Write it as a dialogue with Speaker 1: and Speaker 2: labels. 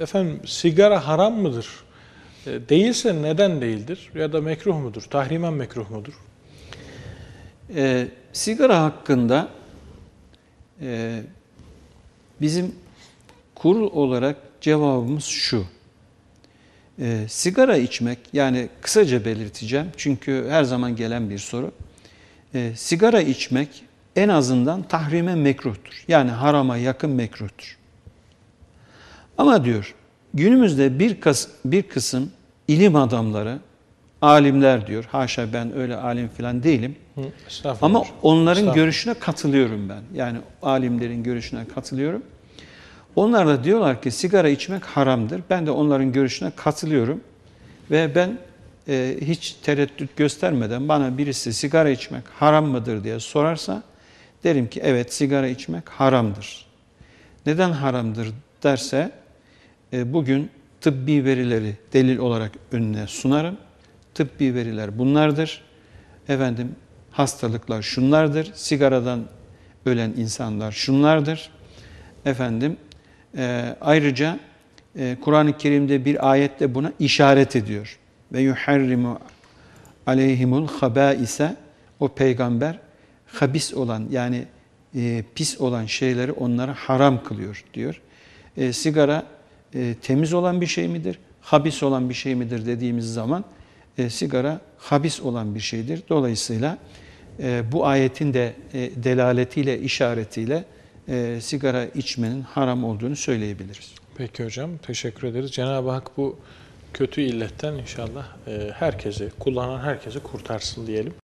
Speaker 1: efendim sigara haram mıdır? E, değilse neden değildir? Ya da mekruh mudur? Tahrimen mekruh mudur?
Speaker 2: E, sigara hakkında e, bizim kurul olarak cevabımız şu. E, sigara içmek, yani kısaca belirteceğim çünkü her zaman gelen bir soru. E, sigara içmek en azından tahrime mekruhtur. Yani harama yakın mekruhtur. Ama diyor günümüzde bir, kas, bir kısım ilim adamları, alimler diyor. Haşa ben öyle alim falan değilim.
Speaker 1: Hı,
Speaker 2: Ama onların görüşüne katılıyorum ben. Yani alimlerin görüşüne katılıyorum. Onlar da diyorlar ki sigara içmek haramdır. Ben de onların görüşüne katılıyorum. Ve ben e, hiç tereddüt göstermeden bana birisi sigara içmek haram mıdır diye sorarsa derim ki evet sigara içmek haramdır. Neden haramdır derse bugün tıbbi verileri delil olarak önüne sunarım. Tıbbi veriler bunlardır. Efendim hastalıklar şunlardır. Sigaradan ölen insanlar şunlardır. Efendim e, ayrıca e, Kur'an-ı Kerim'de bir ayette buna işaret ediyor. Ve yuharrimu aleyhimul habaise o peygamber habis olan yani e, pis olan şeyleri onlara haram kılıyor diyor. E, sigara e, temiz olan bir şey midir? Habis olan bir şey midir dediğimiz zaman e, sigara habis olan bir şeydir. Dolayısıyla e, bu ayetin de e, delaletiyle, işaretiyle e, sigara içmenin haram olduğunu söyleyebiliriz.
Speaker 1: Peki hocam teşekkür ederiz. Cenab-ı Hak bu kötü illetten inşallah e, herkesi, kullanan herkesi kurtarsın diyelim.